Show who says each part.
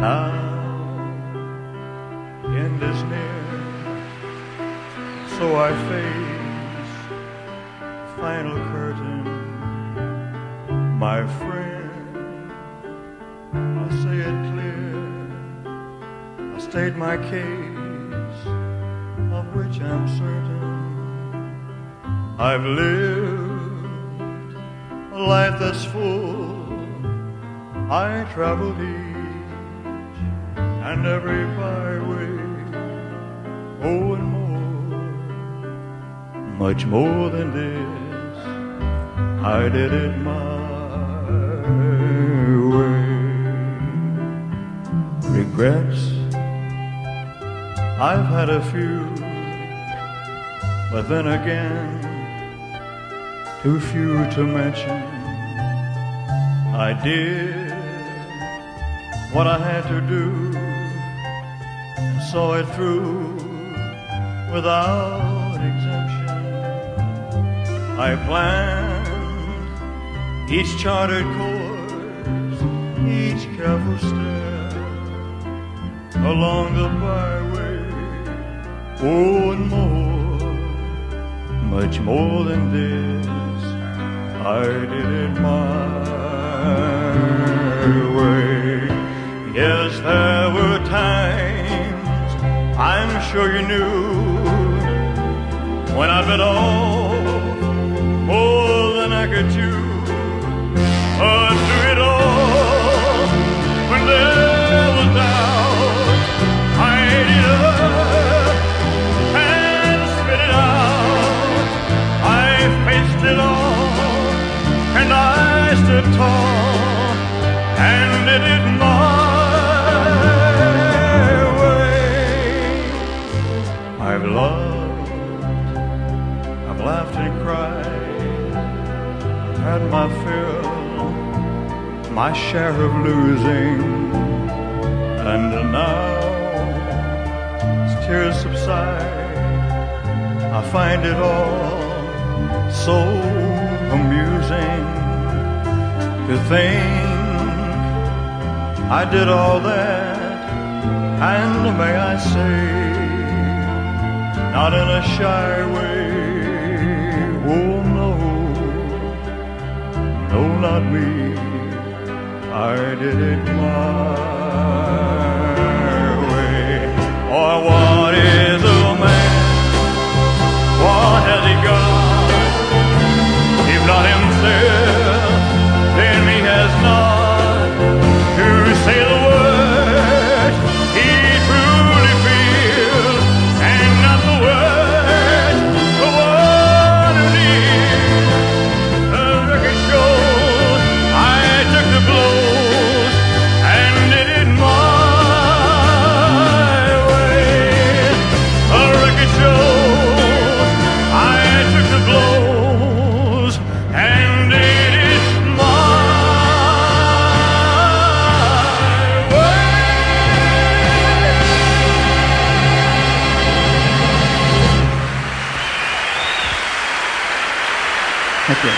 Speaker 1: Now, end is near, so I face the final curtain. My friend, I'll say it clear. I'll state my case, of which I'm certain. I've lived a life that's full. I traveled each and every byway, oh, and more, much more than this. I did it my way. Regrets, I've had a few, but then again, too few to mention. I did what I had to do and saw it through without exemption. I planned each charted course, each careful step along the byway. Oh, and more, much more than this, I did it my sure you knew when I bit off more than I could chew. But through it all, when there was doubt, I ate it up and spit it out. I faced it all, and I stood tall and did it my loved, I've laughed and cried, I've had my fill, my share of losing, and now as tears subside, I find it all so amusing to think I did all that, and may I say, not in a shy way. Oh no, no, not me. I did it my 再见。